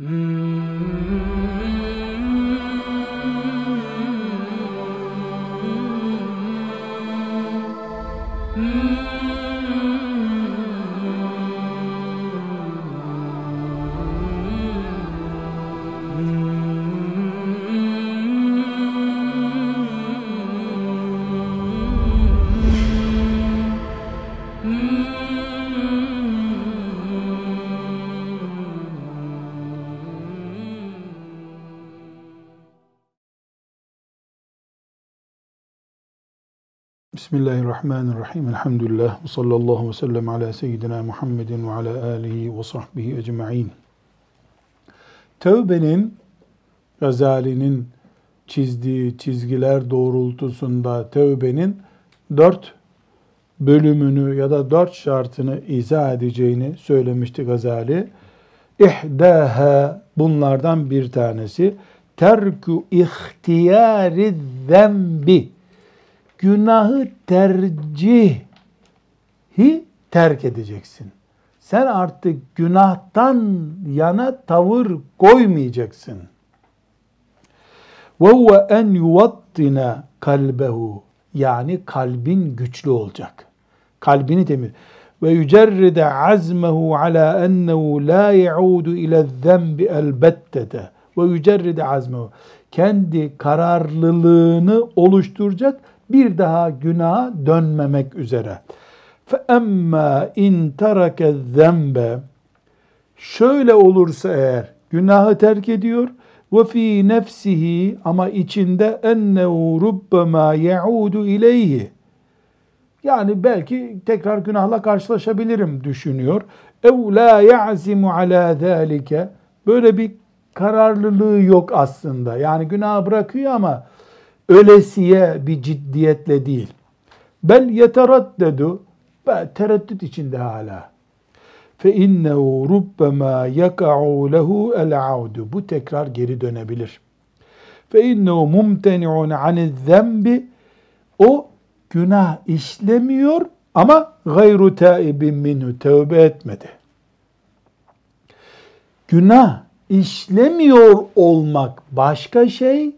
Mm-hmm. Bismillahirrahmanirrahim. Elhamdülillah. Ve sallallahu ve sellem ala seyyidina Muhammedin ve ala alihi ve sahbihi ecma'in. Tevbenin, Gazali'nin çizdiği çizgiler doğrultusunda tevbenin dört bölümünü ya da dört şartını izah edeceğini söylemişti Gazali. İhdâhe bunlardan bir tanesi terkü ihtiyari zembi günahı tercihi terk edeceksin. Sen artık günahtan yana tavır koymayacaksın. Ve huve en yuvattina kalbehu yani kalbin güçlü olacak. Kalbini temiz. Ve yücerride azmehu ala ennehu la yaudu ile zembi elbettete. Ve yücerride azmehu. Kendi kararlılığını oluşturacak bir daha günaha dönmemek üzere. فَاَمَّا اِنْ تَرَكَ الذَّنْبَ Şöyle olursa eğer günahı terk ediyor ve fi nefsihi ama içinde ennehu rubbema yaudu ileyhi yani belki tekrar günahla karşılaşabilirim düşünüyor. Ev la ya'zimu ala zalike böyle bir kararlılığı yok aslında. Yani günah bırakıyor ama ölesiye bir ciddiyetle değil. Bel yeteraddedu tereddüt içinde hala. Fe innehu rubbema yaka'u lehu el audu. Bu tekrar geri dönebilir. Fe innehu mumteni'un anil zembi. O günah işlemiyor ama gayru taibin minhu tövbe etmedi. Günah işlemiyor olmak başka şey,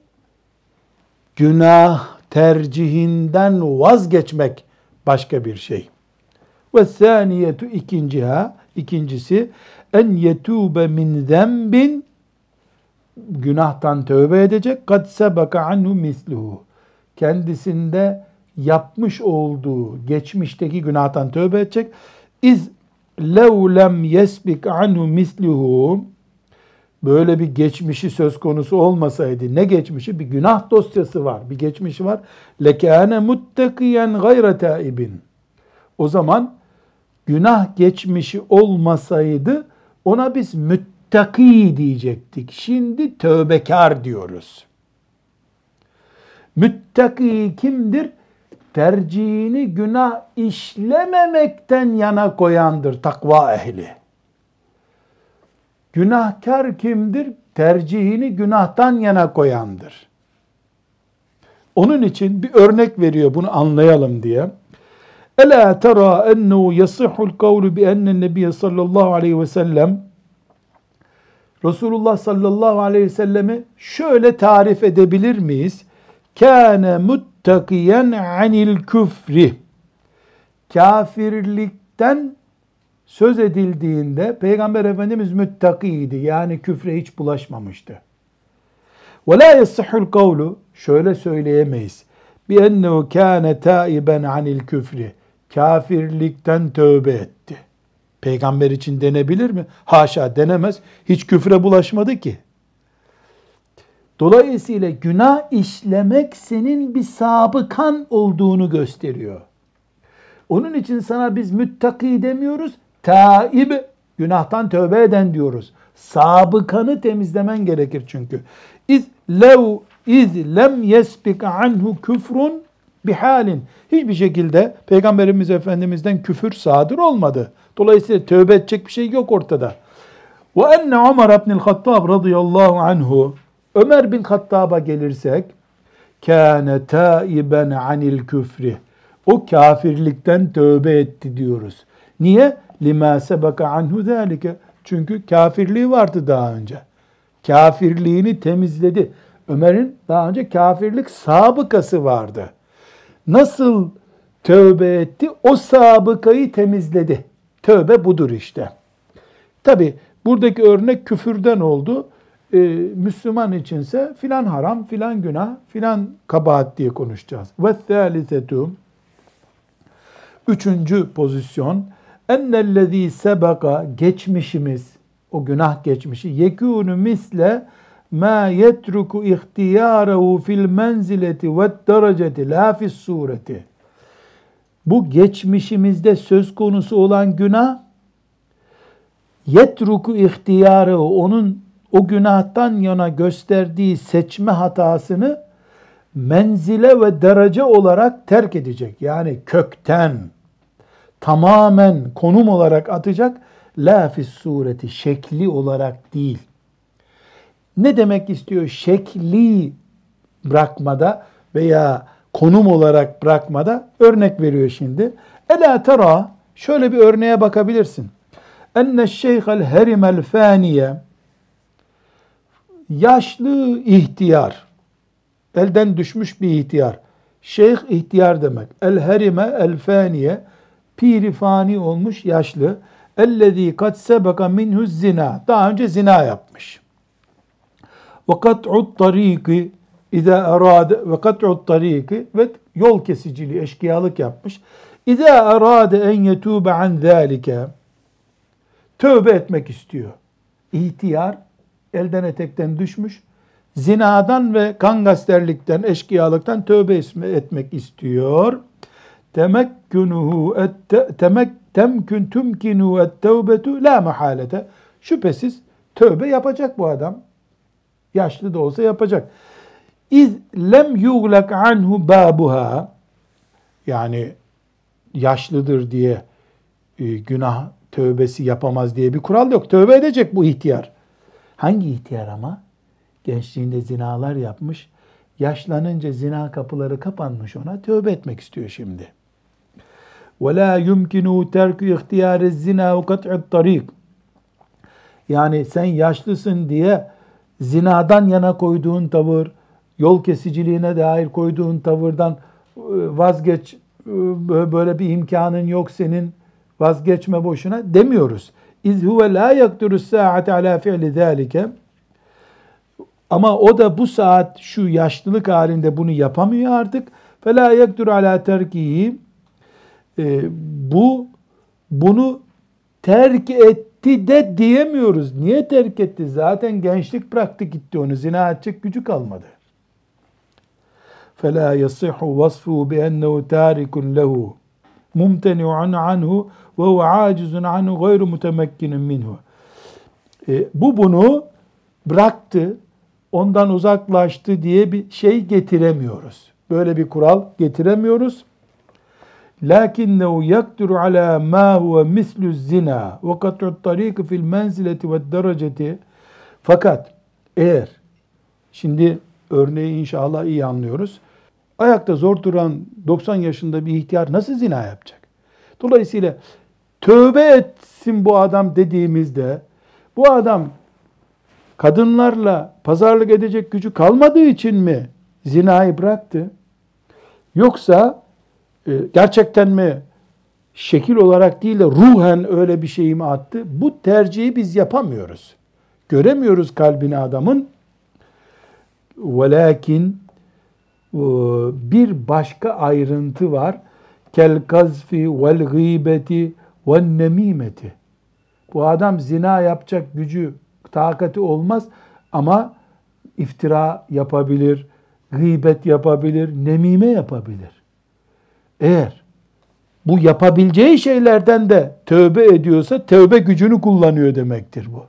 günah tercihinden vazgeçmek başka bir şey. Ve saniyetu ikinciha, ikincisi en yetube min zembin günahtan tövbe edecek. Kad sebeka anhu misluhu. Kendisinde yapmış olduğu geçmişteki günahtan tövbe edecek. İz lev lem yesbik anhu misluhu böyle bir geçmişi söz konusu olmasaydı ne geçmişi? Bir günah dosyası var, bir geçmişi var. Lekâne muttakiyen gayre taibin. O zaman günah geçmişi olmasaydı ona biz müttaki diyecektik. Şimdi tövbekar diyoruz. Müttaki kimdir? Tercihini günah işlememekten yana koyandır takva ehli. Günahkar kimdir? Tercihini günahtan yana koyandır. Onun için bir örnek veriyor bunu anlayalım diye. Ela tera ennehu yasihul kavlu bi ennen nebiye sallallahu aleyhi ve sellem Resulullah sallallahu aleyhi ve sellemi şöyle tarif edebilir miyiz? Kâne muttakiyen anil küfri. Kafirlikten söz edildiğinde Peygamber Efendimiz müttakiydi. Yani küfre hiç bulaşmamıştı. La yasihul kavlu şöyle söyleyemeyiz. Bi ennehu kâne taiben anil küfri. Kafirlikten tövbe etti. Peygamber için denebilir mi? Haşa denemez. Hiç küfre bulaşmadı ki. Dolayısıyla günah işlemek senin bir sabıkan olduğunu gösteriyor. Onun için sana biz müttaki demiyoruz, taib, günahtan tövbe eden diyoruz. Sabıkanı temizlemen gerekir çünkü. İz lev iz lem yesbik anhu küfrun bihalin. Hiçbir şekilde Peygamberimiz Efendimiz'den küfür sadır olmadı. Dolayısıyla tövbe edecek bir şey yok ortada. Ve enne Ömer ibn Hattab radıyallahu anhu Ömer bin Hattab'a gelirsek kâne taiben anil küfri. O kafirlikten tövbe etti diyoruz. Niye? Lima sebeka anhu zalike. Çünkü kafirliği vardı daha önce. Kafirliğini temizledi. Ömer'in daha önce kafirlik sabıkası vardı. Nasıl tövbe etti? O sabıkayı temizledi. Tövbe budur işte. Tabi buradaki örnek küfürden oldu. Ee, Müslüman içinse filan haram, filan günah, filan kabahat diye konuşacağız. Ve thalithetu Üçüncü pozisyon ennellezî sebeka geçmişimiz o günah geçmişi yekûnü misle ma yetruku ihtiyarehu fil menzileti ve dereceti la fis sureti. Bu geçmişimizde söz konusu olan günah yetruku ihtiyarı onun o günahtan yana gösterdiği seçme hatasını menzile ve derece olarak terk edecek. Yani kökten tamamen konum olarak atacak. La sureti şekli olarak değil. Ne demek istiyor? Şekli bırakmada veya konum olarak bırakmada örnek veriyor şimdi. Ela tera şöyle bir örneğe bakabilirsin. Enne şeyhel herimel faniye yaşlı ihtiyar elden düşmüş bir ihtiyar. Şeyh ihtiyar demek. El herime el faniye piri fani olmuş yaşlı. Ellezî kat sebeka minhu zina. Daha önce zina yapmış. Ve kat'u tariki İza arade ve kat'u tariki ve yol kesiciliği, eşkıyalık yapmış. İza arade en yetube an zalike tövbe etmek istiyor. İhtiyar elden etekten düşmüş. Zinadan ve kangasterlikten, eşkıyalıktan tövbe etmek istiyor. Temekkünuhu temek temkün tümkinu et tevbetu la mahalete. Şüphesiz tövbe yapacak bu adam. Yaşlı da olsa yapacak. İz lem yuglak anhu babuha yani yaşlıdır diye e, günah tövbesi yapamaz diye bir kural yok. Tövbe edecek bu ihtiyar. Hangi ihtiyar ama? Gençliğinde zinalar yapmış. Yaşlanınca zina kapıları kapanmış ona. Tövbe etmek istiyor şimdi ve la yumkinu terkü ihtiyari zina ve kat'ut tarik. Yani sen yaşlısın diye zinadan yana koyduğun tavır, yol kesiciliğine dair koyduğun tavırdan e, vazgeç e, böyle bir imkanın yok senin vazgeçme boşuna demiyoruz. İz huve la yakturu saate ala fi'li zalike. Ama o da bu saat şu yaşlılık halinde bunu yapamıyor artık. Fela yaktur ala terkihi E, bu bunu terk etti de diyemiyoruz. Niye terk etti? Zaten gençlik bıraktı gitti onu. Zina edecek gücü kalmadı. فَلَا يَصِحُ وَصْفُهُ بِأَنَّهُ تَارِكٌ لَهُ مُمْتَنِعٌ عَنْهُ وَهُوَ عَاجِزٌ عَنْهُ غَيْرُ مُتَمَكِّنٍ مِنْهُ e, Bu bunu bıraktı, ondan uzaklaştı diye bir şey getiremiyoruz. Böyle bir kural getiremiyoruz. lakinnehu yakduru ala ma huve mislu zina ve kat'u tariki fil menzileti ve dereceti fakat eğer şimdi örneği inşallah iyi anlıyoruz. Ayakta zor duran 90 yaşında bir ihtiyar nasıl zina yapacak? Dolayısıyla tövbe etsin bu adam dediğimizde bu adam kadınlarla pazarlık edecek gücü kalmadığı için mi zinayı bıraktı? Yoksa gerçekten mi şekil olarak değil de ruhen öyle bir şeyi mi attı? Bu tercihi biz yapamıyoruz. Göremiyoruz kalbini adamın. Velakin e, bir başka ayrıntı var. Kel kazfi vel gıybeti vel nemimeti. Bu adam zina yapacak gücü, takati olmaz ama iftira yapabilir, gıybet yapabilir, nemime yapabilir. Eğer bu yapabileceği şeylerden de tövbe ediyorsa tövbe gücünü kullanıyor demektir bu.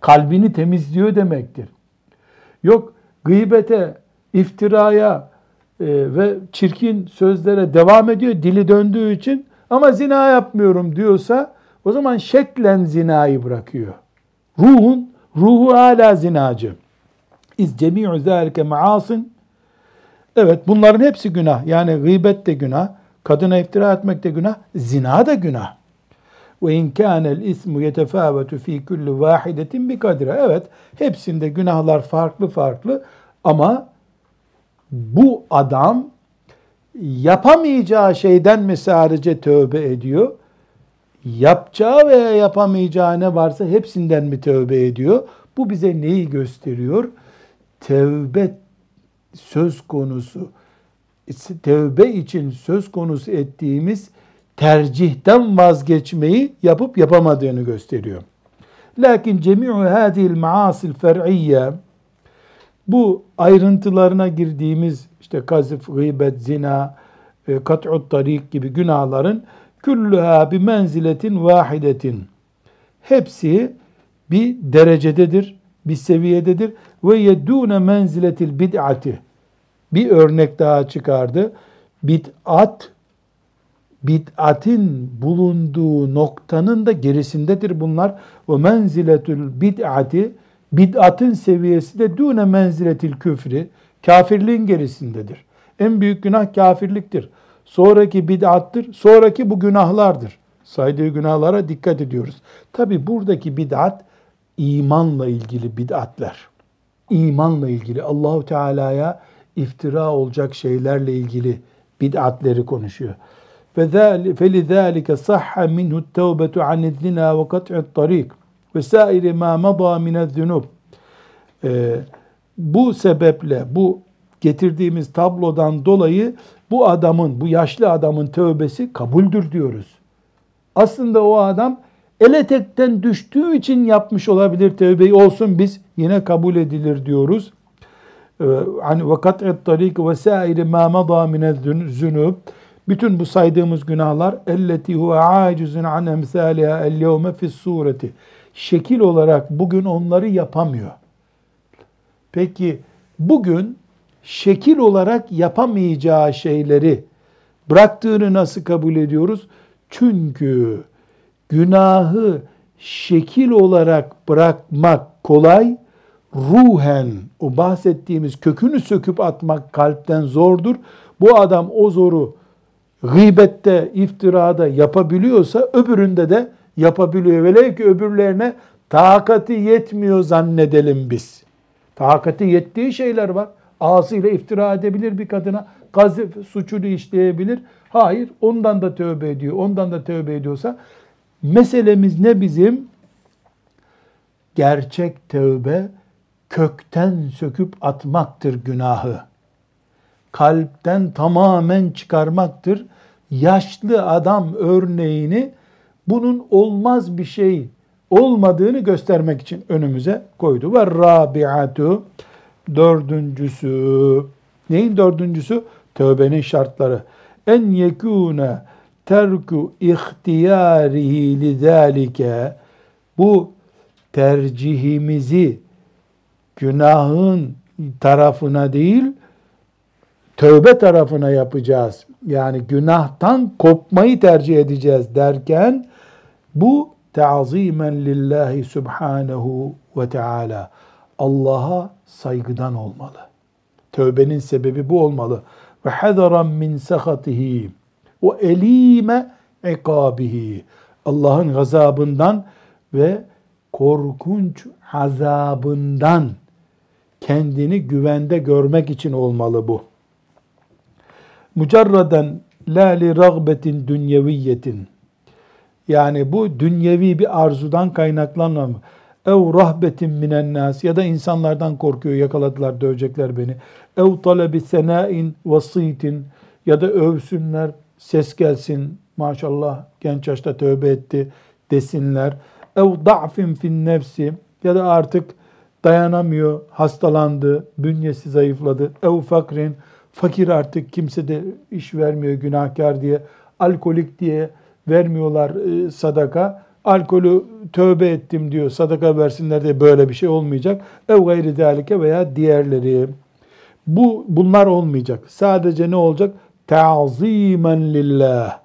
Kalbini temizliyor demektir. Yok gıybete, iftiraya e, ve çirkin sözlere devam ediyor dili döndüğü için ama zina yapmıyorum diyorsa o zaman şeklen zinayı bırakıyor. Ruhun, ruhu hala zinacı. İz cemi'u zâlike maasın. Evet bunların hepsi günah. Yani gıybet de günah, kadına iftira etmek de günah, zina da günah. Ve in kânel ismu yetefâvetu fî kulli vâhidetin bi kadre. Evet, hepsinde günahlar farklı farklı ama bu adam yapamayacağı şeyden mi sadece tövbe ediyor? Yapacağı veya yapamayacağı ne varsa hepsinden mi tövbe ediyor? Bu bize neyi gösteriyor? Tevbe söz konusu, tevbe için söz konusu ettiğimiz tercihten vazgeçmeyi yapıp yapamadığını gösteriyor. Lakin cemi'u hadihil maasil fer'iyye bu ayrıntılarına girdiğimiz işte kazif, gıybet, zina, e, kat'ut tarik gibi günahların küllüha bi menziletin vahidetin. Hepsi bir derecededir, bir seviyededir. Ve yedûne menziletil bid'ati. Bir örnek daha çıkardı. Bid'at, bid'atin bulunduğu noktanın da gerisindedir bunlar. Ve menziletül bid'ati, bid'atın seviyesi de dûne menziletil küfri, kafirliğin gerisindedir. En büyük günah kafirliktir. Sonraki bid'attır, sonraki bu günahlardır. Saydığı günahlara dikkat ediyoruz. Tabi buradaki bid'at imanla ilgili bid'atler. İmanla ilgili Allahu Teala'ya iftira olacak şeylerle ilgili bid'atleri konuşuyor. Ve felizalike sahha minhu tevbetu an zina ve kat'u tarik ve saire ma mada min zunub. Ee, bu sebeple bu getirdiğimiz tablodan dolayı bu adamın, bu yaşlı adamın tövbesi kabuldür diyoruz. Aslında o adam ele tekten düştüğü için yapmış olabilir tövbeyi olsun biz yine kabul edilir diyoruz. Hani ve kat'et tarik ve saire ma mada min zunub bütün bu saydığımız günahlar elleti huve acizun an emsaliha el yevme fis sureti şekil olarak bugün onları yapamıyor. Peki bugün şekil olarak yapamayacağı şeyleri bıraktığını nasıl kabul ediyoruz? Çünkü günahı şekil olarak bırakmak kolay, ruhen o bahsettiğimiz kökünü söküp atmak kalpten zordur. Bu adam o zoru gıybette, iftirada yapabiliyorsa öbüründe de yapabiliyor. Velev ki öbürlerine takati yetmiyor zannedelim biz. Takati yettiği şeyler var. Ağzıyla iftira edebilir bir kadına. Gazif suçunu işleyebilir. Hayır, ondan da tövbe ediyor. Ondan da tövbe ediyorsa meselemiz ne bizim? Gerçek tövbe kökten söküp atmaktır günahı. Kalpten tamamen çıkarmaktır. Yaşlı adam örneğini bunun olmaz bir şey olmadığını göstermek için önümüze koydu. Ve rabiatu dördüncüsü neyin dördüncüsü? Tövbenin şartları. En yekûne terku ihtiyarihi lidâlike bu tercihimizi günahın tarafına değil tövbe tarafına yapacağız. Yani günahtan kopmayı tercih edeceğiz derken bu ta'zimen lillahi subhanahu ve teala. Allah'a saygıdan olmalı. Tövbenin sebebi bu olmalı. Ve hadaran min sahatihi ve elime ikabihi. Allah'ın gazabından ve korkunç azabından kendini güvende görmek için olmalı bu. Mucarraden la li ragbetin dünyeviyetin. Yani bu dünyevi bir arzudan kaynaklanmam. Ev rahbetin minen nas ya da insanlardan korkuyor yakaladılar dövecekler beni. Ev talebi senain vasitin ya da övsünler ses gelsin maşallah genç yaşta tövbe etti desinler. Ev da'fin fin nefsi ya da artık dayanamıyor, hastalandı, bünyesi zayıfladı. Ev fakrin, fakir artık kimse de iş vermiyor günahkar diye, alkolik diye vermiyorlar e, sadaka. Alkolü tövbe ettim diyor, sadaka versinler diye böyle bir şey olmayacak. Ev gayri dalike veya diğerleri. Bu bunlar olmayacak. Sadece ne olacak? Ta'zimen lillah.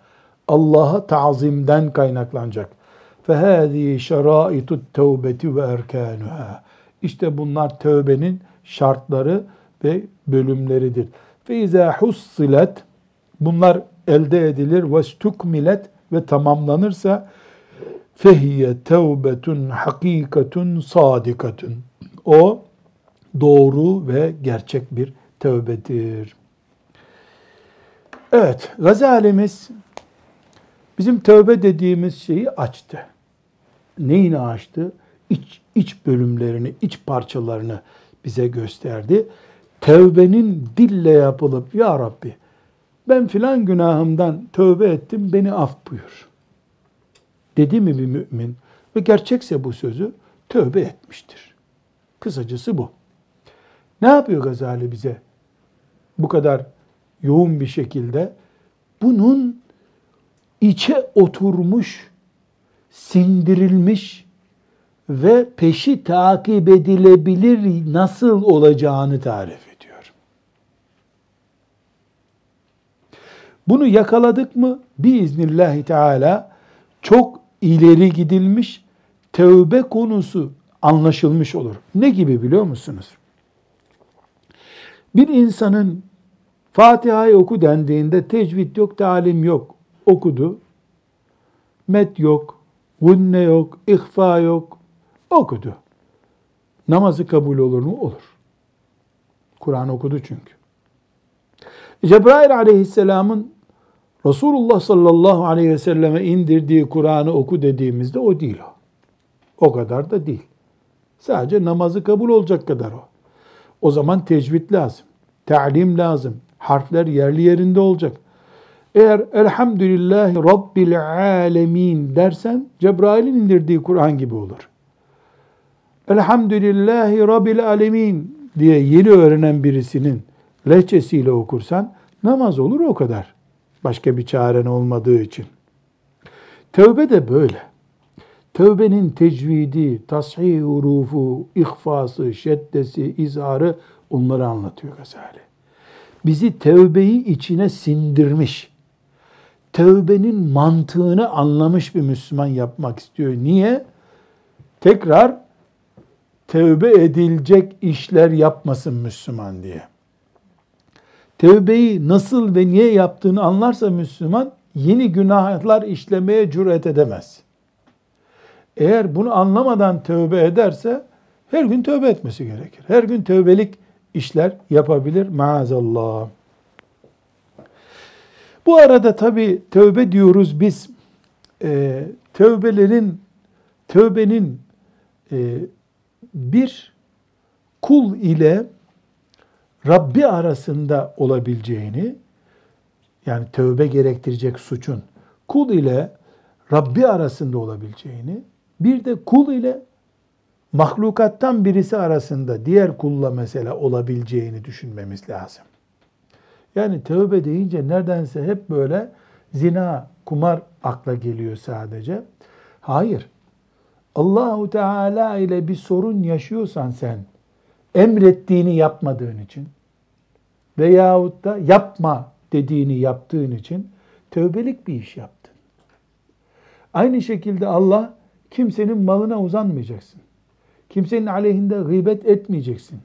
Allah'a tazimden kaynaklanacak. فَهَذِي شَرَائِتُ التَّوْبَةِ وَاَرْكَانُهَا İşte bunlar tövbenin şartları ve bölümleridir. فَاِذَا حُصِّلَتْ Bunlar elde edilir ve stukmilet ve tamamlanırsa fehiye tevbetun hakikatun sadikatun. O doğru ve gerçek bir tövbedir. Evet, Gazalimiz bizim tövbe dediğimiz şeyi açtı. Neyini açtı? İç, iç bölümlerini, iç parçalarını bize gösterdi. Tövbenin dille yapılıp, Ya Rabbi ben filan günahımdan tövbe ettim, beni af buyur. Dedi mi bir mümin ve gerçekse bu sözü tövbe etmiştir. Kısacası bu. Ne yapıyor Gazali bize? Bu kadar yoğun bir şekilde bunun içe oturmuş, sindirilmiş ve peşi takip edilebilir nasıl olacağını tarif ediyor. Bunu yakaladık mı biiznillahü teala çok ileri gidilmiş tövbe konusu anlaşılmış olur. Ne gibi biliyor musunuz? Bir insanın Fatiha'yı oku dendiğinde tecvid yok, talim yok. Okudu. Met yok, gunne yok, ihfa yok. Okudu. Namazı kabul olur mu? Olur. Kur'an okudu çünkü. Cebrail aleyhisselamın Resulullah sallallahu aleyhi ve selleme indirdiği Kur'an'ı oku dediğimizde o değil o. O kadar da değil. Sadece namazı kabul olacak kadar o. O zaman tecvid lazım. Ta'lim lazım. Harfler yerli yerinde olacak. Eğer elhamdülillahi rabbil alemin dersen Cebrail'in indirdiği Kur'an gibi olur. Elhamdülillahi rabbil alemin diye yeni öğrenen birisinin lehçesiyle okursan namaz olur o kadar. Başka bir çaren olmadığı için. Tövbe de böyle. Tövbenin tecvidi, tasih hurufu, ihfası, şeddesi, izharı onları anlatıyor Gazali. Bizi tövbeyi içine sindirmiş, tövbenin mantığını anlamış bir Müslüman yapmak istiyor. Niye? Tekrar tövbe edilecek işler yapmasın Müslüman diye. Tövbeyi nasıl ve niye yaptığını anlarsa Müslüman yeni günahlar işlemeye cüret edemez. Eğer bunu anlamadan tövbe ederse her gün tövbe etmesi gerekir. Her gün tövbelik işler yapabilir maazallah. Bu arada tabi tövbe diyoruz biz e, tövbelerin tövbenin e, bir kul ile Rabbi arasında olabileceğini yani tövbe gerektirecek suçun kul ile Rabbi arasında olabileceğini bir de kul ile mahlukattan birisi arasında diğer kulla mesela olabileceğini düşünmemiz lazım. Yani tövbe deyince neredense hep böyle zina, kumar akla geliyor sadece. Hayır. Allahu Teala ile bir sorun yaşıyorsan sen emrettiğini yapmadığın için veyahut da yapma dediğini yaptığın için tövbelik bir iş yaptın. Aynı şekilde Allah kimsenin malına uzanmayacaksın. Kimsenin aleyhinde gıybet etmeyeceksin.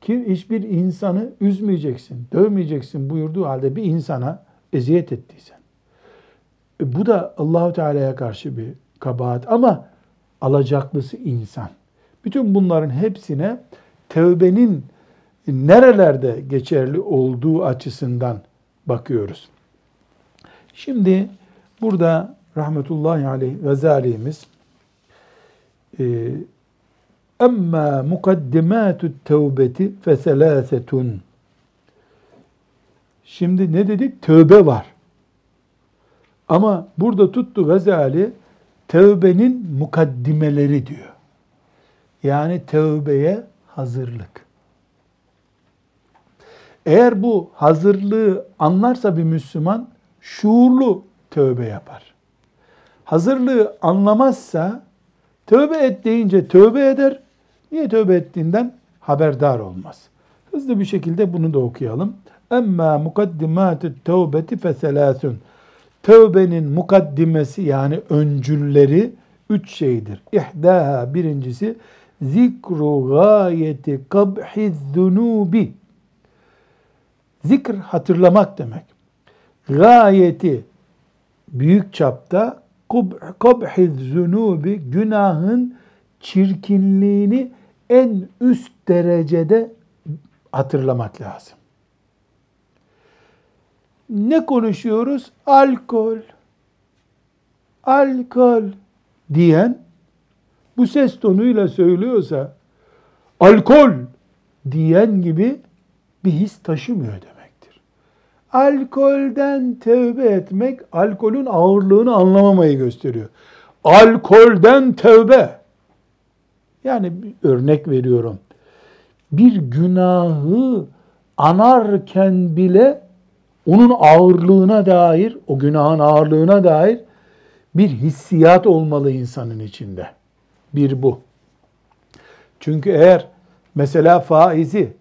Kim hiçbir insanı üzmeyeceksin, dövmeyeceksin buyurduğu halde bir insana eziyet ettiysen. E, bu da Allahu Teala'ya karşı bir kabahat ama alacaklısı insan. Bütün bunların hepsine tevbenin nerelerde geçerli olduğu açısından bakıyoruz. Şimdi burada rahmetullahi aleyh Gazali'miz Emma mukaddimatü tevbeti feselâsetun. Şimdi ne dedik? Tövbe var. Ama burada tuttu Gazali tövbenin mukaddimeleri diyor. Yani tövbeye hazırlık. Eğer bu hazırlığı anlarsa bir Müslüman şuurlu tövbe yapar. Hazırlığı anlamazsa tövbe et deyince tövbe eder, Niye tövbe ettiğinden haberdar olmaz. Hızlı bir şekilde bunu da okuyalım. Emma mukaddimatü tevbeti feselâsün. Tövbenin mukaddimesi yani öncülleri üç şeydir. İhdaha birincisi zikru gayeti kabhi zunubi. Zikr hatırlamak demek. Gayeti büyük çapta kabhiz zunubi günahın çirkinliğini en üst derecede hatırlamak lazım. Ne konuşuyoruz? Alkol. Alkol diyen bu ses tonuyla söylüyorsa alkol diyen gibi bir his taşımıyor demektir. Alkolden tövbe etmek alkolün ağırlığını anlamamayı gösteriyor. Alkolden tövbe. Yani örnek veriyorum. Bir günahı anarken bile onun ağırlığına dair, o günahın ağırlığına dair bir hissiyat olmalı insanın içinde. Bir bu. Çünkü eğer mesela faizi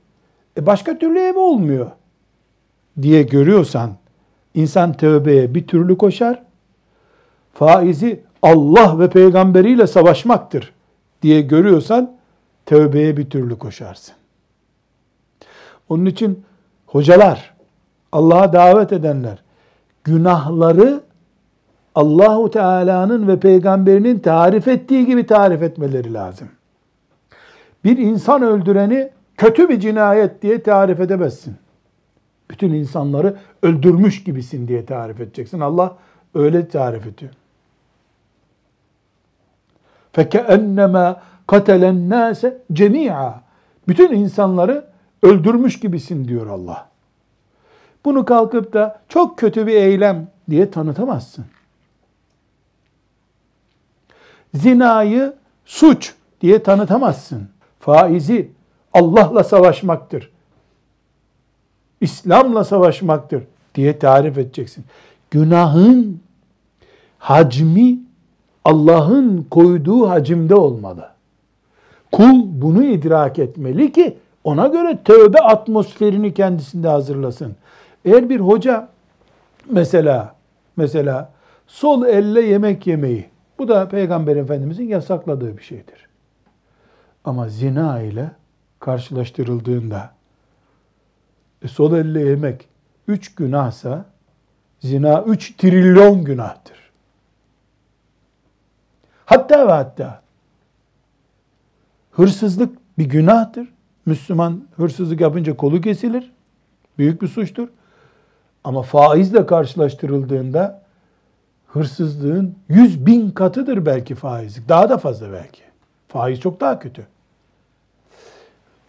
e başka türlü ev olmuyor diye görüyorsan insan tövbeye bir türlü koşar. Faizi Allah ve peygamberiyle savaşmaktır diye görüyorsan tövbeye bir türlü koşarsın. Onun için hocalar, Allah'a davet edenler günahları Allahu Teala'nın ve peygamberinin tarif ettiği gibi tarif etmeleri lazım. Bir insan öldüreni kötü bir cinayet diye tarif edemezsin. Bütün insanları öldürmüş gibisin diye tarif edeceksin. Allah öyle tarif ediyor. فَكَأَنَّمَا قَتَلَ النَّاسَ جَمِيعًا Bütün insanları öldürmüş gibisin diyor Allah. Bunu kalkıp da çok kötü bir eylem diye tanıtamazsın. Zinayı suç diye tanıtamazsın. Faizi Allah'la savaşmaktır. İslam'la savaşmaktır diye tarif edeceksin. Günahın hacmi Allah'ın koyduğu hacimde olmalı. Kul bunu idrak etmeli ki ona göre tövbe atmosferini kendisinde hazırlasın. Eğer bir hoca mesela mesela sol elle yemek yemeyi bu da Peygamber Efendimizin yasakladığı bir şeydir. Ama zina ile karşılaştırıldığında e, sol elle yemek üç günahsa zina üç trilyon günahtır. Hatta ve hatta hırsızlık bir günahtır. Müslüman hırsızlık yapınca kolu kesilir. Büyük bir suçtur. Ama faizle karşılaştırıldığında hırsızlığın yüz bin katıdır belki faizlik. Daha da fazla belki. Faiz çok daha kötü.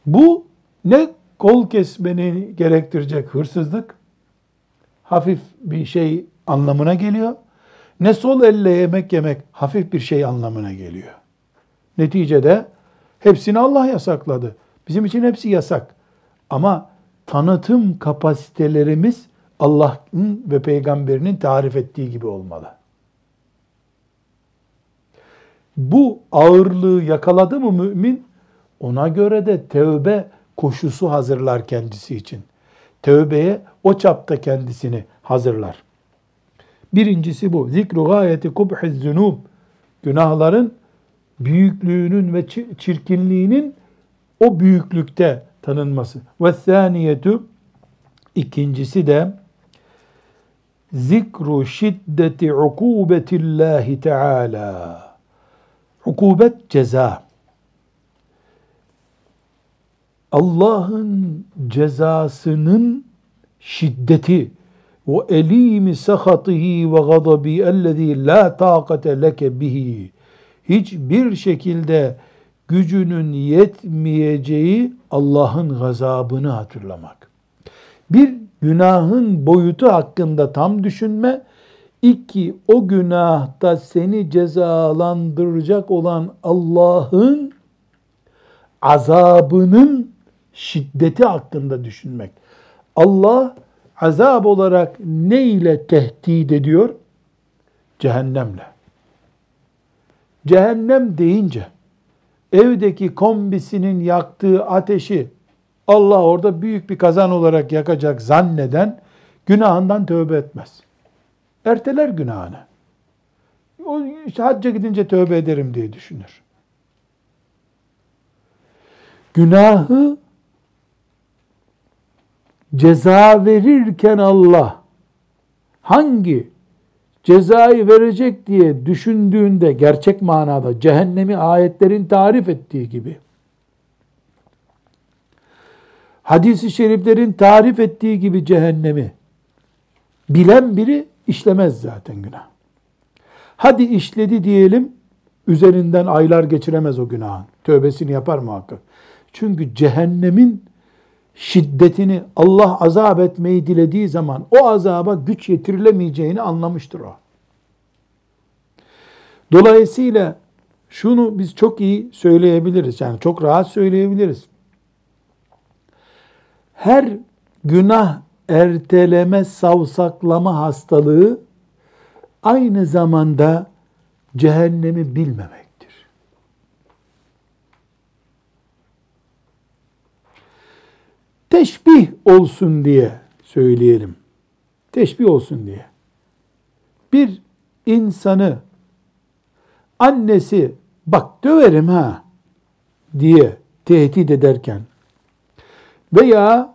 Bu ne kol kesmeni gerektirecek hırsızlık, hafif bir şey anlamına geliyor. Ne sol elle yemek yemek hafif bir şey anlamına geliyor. Neticede hepsini Allah yasakladı. Bizim için hepsi yasak. Ama tanıtım kapasitelerimiz Allah'ın ve peygamberinin tarif ettiği gibi olmalı. Bu ağırlığı yakaladı mı mümin? Ona göre de tevbe koşusu hazırlar kendisi için. Tevbeye o çapta kendisini hazırlar. Birincisi bu. Zikru gayeti kubhiz zunub. Günahların büyüklüğünün ve çirkinliğinin o büyüklükte tanınması. Ve thaniyetu ikincisi de zikru şiddeti ukubetillahi teala. Ukubet ceza. Allah'ın cezasının şiddeti ve elimi sahatihi ve gadabi ellezî la taqate leke bihi hiçbir şekilde gücünün yetmeyeceği Allah'ın gazabını hatırlamak. Bir günahın boyutu hakkında tam düşünme, iki o günahta seni cezalandıracak olan Allah'ın azabının şiddeti hakkında düşünmek. Allah azab olarak ne ile tehdit ediyor? Cehennemle. Cehennem deyince evdeki kombisinin yaktığı ateşi Allah orada büyük bir kazan olarak yakacak zanneden günahından tövbe etmez. Erteler günahını. O işte hacca gidince tövbe ederim diye düşünür. Günahı ceza verirken Allah hangi cezayı verecek diye düşündüğünde gerçek manada cehennemi ayetlerin tarif ettiği gibi hadisi şeriflerin tarif ettiği gibi cehennemi bilen biri işlemez zaten günah. Hadi işledi diyelim, üzerinden aylar geçiremez o günahın. Tövbesini yapar muhakkak. Çünkü cehennemin şiddetini Allah azap etmeyi dilediği zaman o azaba güç yetirilemeyeceğini anlamıştır o. Dolayısıyla şunu biz çok iyi söyleyebiliriz. Yani çok rahat söyleyebiliriz. Her günah erteleme, savsaklama hastalığı aynı zamanda cehennemi bilmemektir. Teşbih olsun diye söyleyelim. Teşbih olsun diye. Bir insanı annesi bak döverim ha diye tehdit ederken veya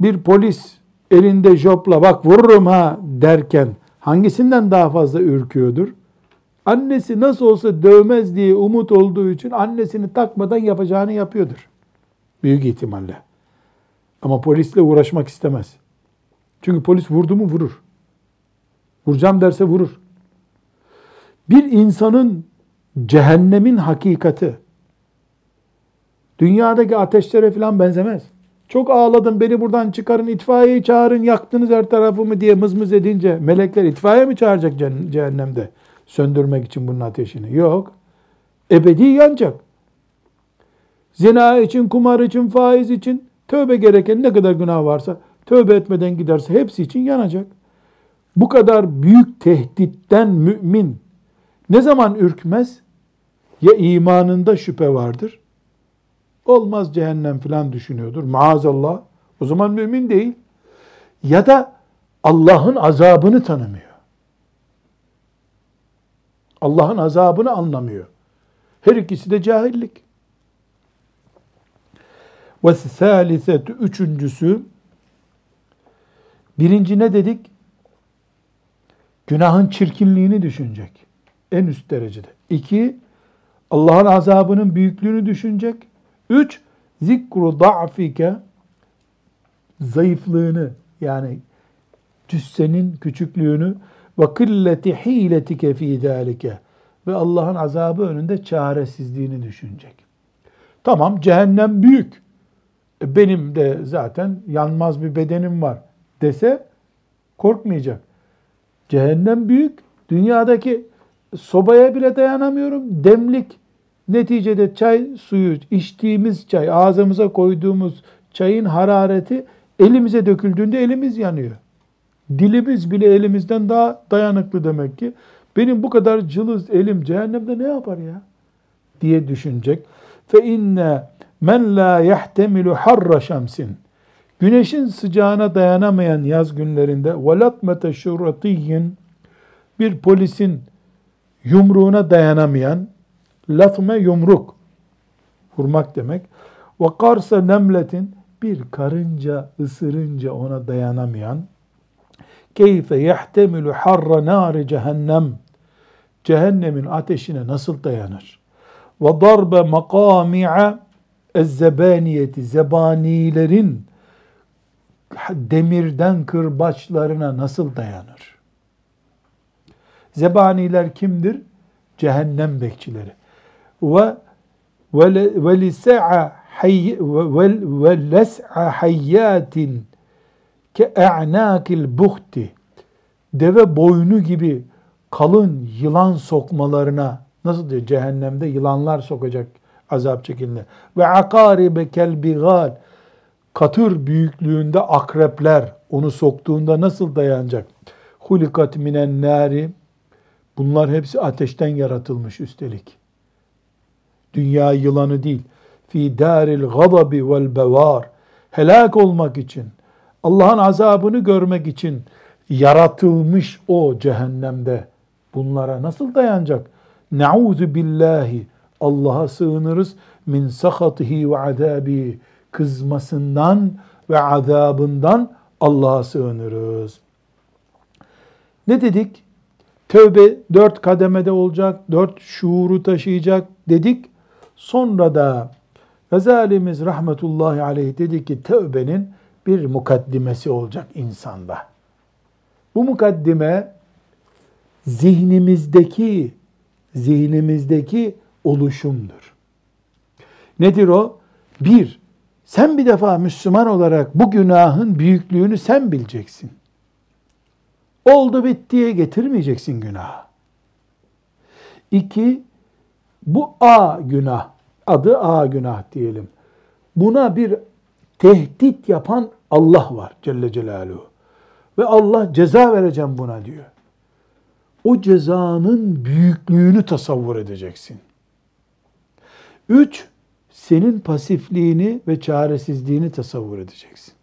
bir polis elinde jopla bak vururum ha derken hangisinden daha fazla ürküyordur? Annesi nasıl olsa dövmez diye umut olduğu için annesini takmadan yapacağını yapıyordur. Büyük ihtimalle. Ama polisle uğraşmak istemez. Çünkü polis vurdu mu vurur. Vuracağım derse vurur. Bir insanın cehennemin hakikati dünyadaki ateşlere falan benzemez. Çok ağladım beni buradan çıkarın itfaiyeyi çağırın yaktınız her tarafımı diye mızmız edince melekler itfaiye mi çağıracak cehennemde söndürmek için bunun ateşini? Yok. Ebedi yanacak. Zina için, kumar için, faiz için tövbe gereken ne kadar günah varsa tövbe etmeden giderse hepsi için yanacak. Bu kadar büyük tehditten mümin ne zaman ürkmez? Ya imanında şüphe vardır olmaz cehennem falan düşünüyordur. Maazallah. O zaman mümin değil. Ya da Allah'ın azabını tanımıyor. Allah'ın azabını anlamıyor. Her ikisi de cahillik. Ve salisetü üçüncüsü birinci ne dedik? Günahın çirkinliğini düşünecek. En üst derecede. İki, Allah'ın azabının büyüklüğünü düşünecek. Üç, zikru da'fike zayıflığını yani cüssenin küçüklüğünü ve kılleti hiletike fi zalike ve Allah'ın azabı önünde çaresizliğini düşünecek. Tamam cehennem büyük. E, benim de zaten yanmaz bir bedenim var dese korkmayacak. Cehennem büyük. Dünyadaki sobaya bile dayanamıyorum. Demlik Neticede çay suyu, içtiğimiz çay, ağzımıza koyduğumuz çayın harareti elimize döküldüğünde elimiz yanıyor. Dilimiz bile elimizden daha dayanıklı demek ki. Benim bu kadar cılız elim cehennemde ne yapar ya? diye düşünecek. Fe inne men la yahtemilu harra şemsin. Güneşin sıcağına dayanamayan yaz günlerinde velatmete şurratiyin bir polisin yumruğuna dayanamayan Latme yumruk. Vurmak demek. Ve karsa nemletin bir karınca ısırınca ona dayanamayan keyfe yehtemilu harra nari cehennem cehennemin ateşine nasıl dayanır? Ve darbe makami'a ezzebaniyeti zebanilerin demirden kırbaçlarına nasıl dayanır? Zebaniler kimdir? Cehennem bekçileri ve ve lisa'a ve les'a hayyatin ke e'nakil buhti. Deve boynu gibi kalın yılan sokmalarına nasıl diyor cehennemde yılanlar sokacak azap çekilene ve akaribe kelbigal katır büyüklüğünde akrepler onu soktuğunda nasıl dayanacak? Hulikat minen nari bunlar hepsi ateşten yaratılmış üstelik dünya yılanı değil. Fi daril gadabi vel bevar. Helak olmak için, Allah'ın azabını görmek için yaratılmış o cehennemde bunlara nasıl dayanacak? Nauzu billahi Allah'a sığınırız min sahatihi ve azabi kızmasından ve azabından Allah'a sığınırız. Ne dedik? Tövbe dört kademede olacak, dört şuuru taşıyacak dedik. Sonra da Gazalimiz rahmetullahi aleyh dedi ki tövbenin bir mukaddimesi olacak insanda. Bu mukaddime zihnimizdeki zihnimizdeki oluşumdur. Nedir o? Bir, sen bir defa Müslüman olarak bu günahın büyüklüğünü sen bileceksin. Oldu bittiye getirmeyeceksin günah. İki, bu A günah, adı A günah diyelim. Buna bir tehdit yapan Allah var Celle Celaluhu. Ve Allah ceza vereceğim buna diyor. O cezanın büyüklüğünü tasavvur edeceksin. Üç, senin pasifliğini ve çaresizliğini tasavvur edeceksin.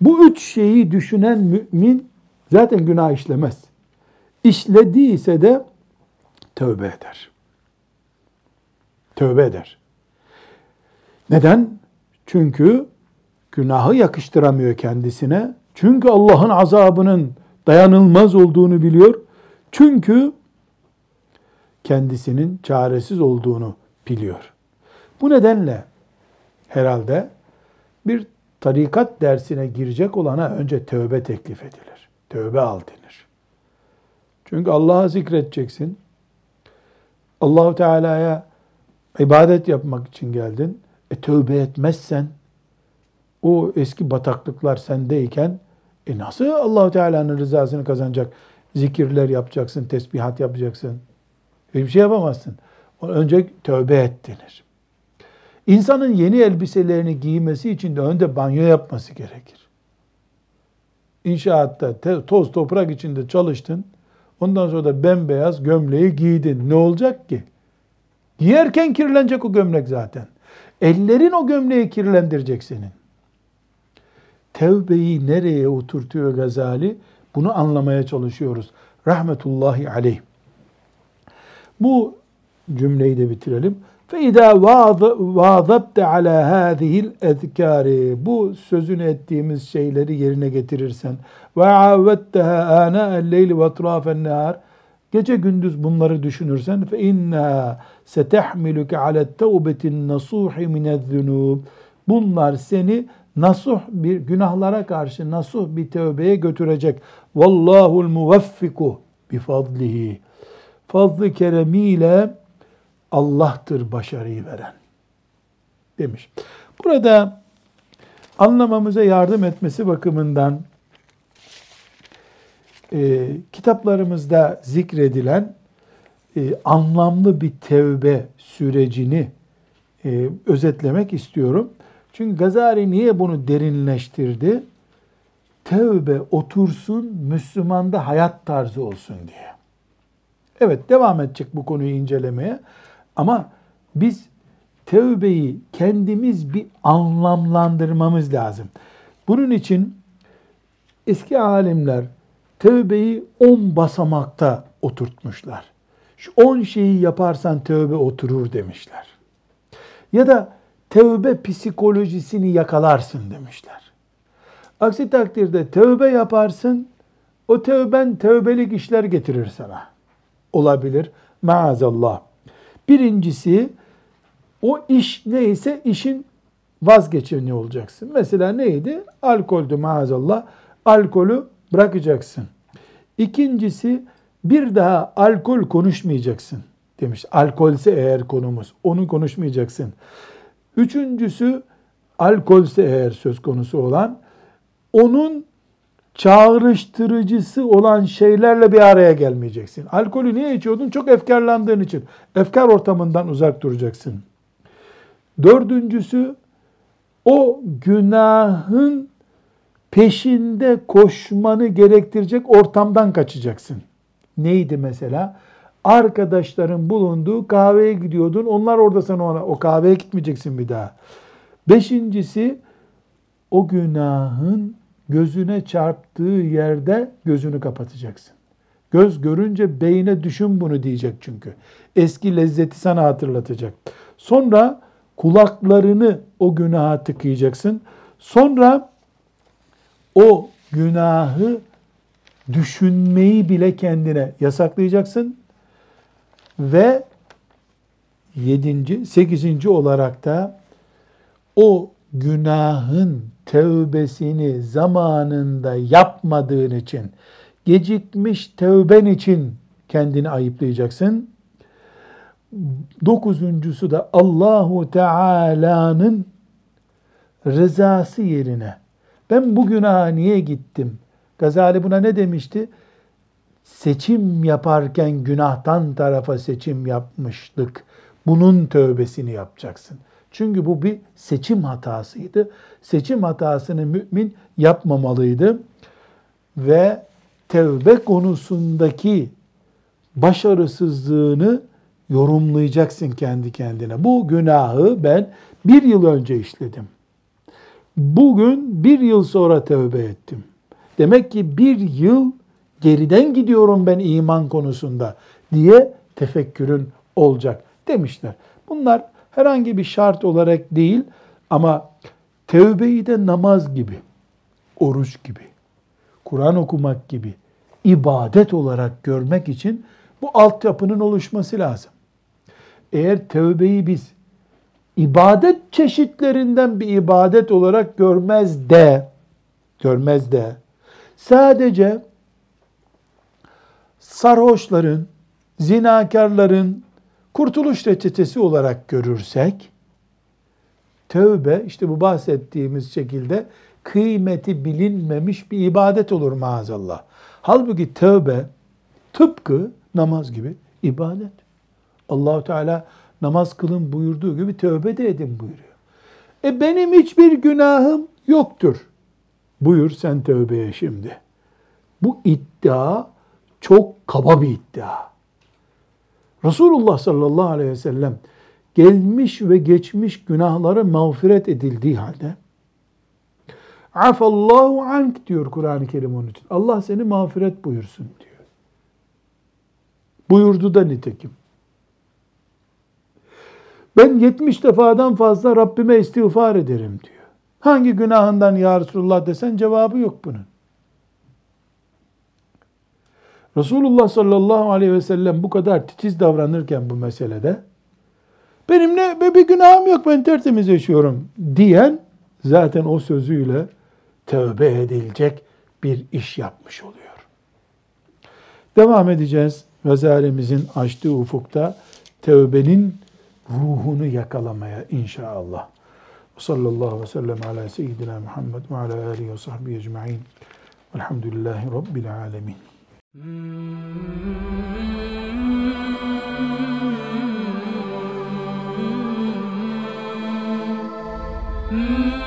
Bu üç şeyi düşünen mümin zaten günah işlemez. İşlediyse de tövbe eder. Tövbe eder. Neden? Çünkü günahı yakıştıramıyor kendisine. Çünkü Allah'ın azabının dayanılmaz olduğunu biliyor. Çünkü kendisinin çaresiz olduğunu biliyor. Bu nedenle herhalde bir tarikat dersine girecek olana önce tövbe teklif edilir. Tövbe al denir. Çünkü Allah'a zikredeceksin. Allahu Teala'ya ibadet yapmak için geldin. E tövbe etmezsen o eski bataklıklar sendeyken e nasıl Allahu Teala'nın rızasını kazanacak? Zikirler yapacaksın, tesbihat yapacaksın. Hiçbir şey yapamazsın. Önce tövbe et denir. İnsanın yeni elbiselerini giymesi için de önde banyo yapması gerekir. İnşaatta toz toprak içinde çalıştın. Ondan sonra da bembeyaz gömleği giydin. Ne olacak ki? Giyerken kirlenecek o gömlek zaten. Ellerin o gömleği kirlendirecek senin. Tevbeyi nereye oturtuyor Gazali? Bunu anlamaya çalışıyoruz. Rahmetullahi aleyh. Bu cümleyi de bitirelim. فَاِذَا وَاظَبْتَ عَلَى هَذِهِ الْاَذْكَارِ Bu sözünü ettiğimiz şeyleri yerine getirirsen وَعَوَّتَّهَا آنَاءَ اللَّيْلِ وَاطْرَافَ النَّهَارِ Gece gündüz bunları düşünürsen fe inna setehmiluke ale tevbetin nasuhi min minezzunub. Bunlar seni nasuh bir günahlara karşı nasuh bir tövbeye götürecek. Vallahu'l muvaffiku bi fadlihi. Fazlı keremiyle Allah'tır başarıyı veren demiş. Burada anlamamıza yardım etmesi bakımından e, kitaplarımızda zikredilen e, anlamlı bir tevbe sürecini e, özetlemek istiyorum. Çünkü Gazali niye bunu derinleştirdi? Tevbe otursun, Müslümanda hayat tarzı olsun diye. Evet devam edecek bu konuyu incelemeye. Ama biz tevbeyi kendimiz bir anlamlandırmamız lazım. Bunun için eski alimler tevbeyi on basamakta oturtmuşlar. Şu on şeyi yaparsan tövbe oturur demişler. Ya da tövbe psikolojisini yakalarsın demişler. Aksi takdirde tövbe yaparsın, o tövben tövbelik işler getirir sana. Olabilir. Maazallah. Birincisi o iş neyse işin vazgeçeni olacaksın. Mesela neydi? Alkoldü maazallah. Alkolü bırakacaksın. İkincisi bir daha alkol konuşmayacaksın demiş. Alkolse eğer konumuz onu konuşmayacaksın. Üçüncüsü alkolse eğer söz konusu olan onun çağrıştırıcısı olan şeylerle bir araya gelmeyeceksin. Alkolü niye içiyordun? Çok efkarlandığın için. Efkar ortamından uzak duracaksın. Dördüncüsü o günahın peşinde koşmanı gerektirecek ortamdan kaçacaksın. Neydi mesela? Arkadaşların bulunduğu kahveye gidiyordun. Onlar orada sen ona o kahveye gitmeyeceksin bir daha. Beşincisi o günahın gözüne çarptığı yerde gözünü kapatacaksın. Göz görünce beyine düşün bunu diyecek çünkü. Eski lezzeti sana hatırlatacak. Sonra kulaklarını o günaha tıkayacaksın. Sonra o günahı düşünmeyi bile kendine yasaklayacaksın ve yedinci, sekizinci olarak da o günahın tevbesini zamanında yapmadığın için, gecikmiş tevben için kendini ayıplayacaksın. Dokuzuncusu da Allahu Teala'nın rızası yerine ben bu günaha niye gittim? Gazali buna ne demişti? Seçim yaparken günahtan tarafa seçim yapmışlık. Bunun tövbesini yapacaksın. Çünkü bu bir seçim hatasıydı. Seçim hatasını mümin yapmamalıydı. Ve tevbe konusundaki başarısızlığını yorumlayacaksın kendi kendine. Bu günahı ben bir yıl önce işledim. Bugün bir yıl sonra tövbe ettim. Demek ki bir yıl geriden gidiyorum ben iman konusunda diye tefekkürün olacak demişler. Bunlar herhangi bir şart olarak değil ama tevbeyi de namaz gibi, oruç gibi, Kur'an okumak gibi ibadet olarak görmek için bu altyapının oluşması lazım. Eğer tevbeyi biz ibadet çeşitlerinden bir ibadet olarak görmez de görmez de sadece sarhoşların, zinakarların kurtuluş reçetesi olarak görürsek tövbe işte bu bahsettiğimiz şekilde kıymeti bilinmemiş bir ibadet olur maazallah. Halbuki tövbe tıpkı namaz gibi ibadet. Allahu Teala namaz kılın buyurduğu gibi tövbe de edin buyuruyor. E benim hiçbir günahım yoktur. Buyur sen tövbeye şimdi. Bu iddia çok kaba bir iddia. Resulullah sallallahu aleyhi ve sellem gelmiş ve geçmiş günahları mağfiret edildiği halde afallahu ank diyor Kur'an-ı Kerim onun için. Allah seni mağfiret buyursun diyor. Buyurdu da nitekim. Ben 70 defadan fazla Rabbime istiğfar ederim diyor. Hangi günahından ya Resulullah desen cevabı yok bunun. Resulullah sallallahu aleyhi ve sellem bu kadar titiz davranırken bu meselede benim ne bir günahım yok ben tertemiz yaşıyorum diyen zaten o sözüyle tövbe edilecek bir iş yapmış oluyor. Devam edeceğiz. Gazalemizin açtığı ufukta tövbenin ruhunu yakalamaya inşallah. Sallallahu ve sellem ala seyyidina Muhammed ve ala alihi ve sahbihi ecma'in. Velhamdülillahi Rabbil alemin. Mm-hmm.